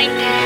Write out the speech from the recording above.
いて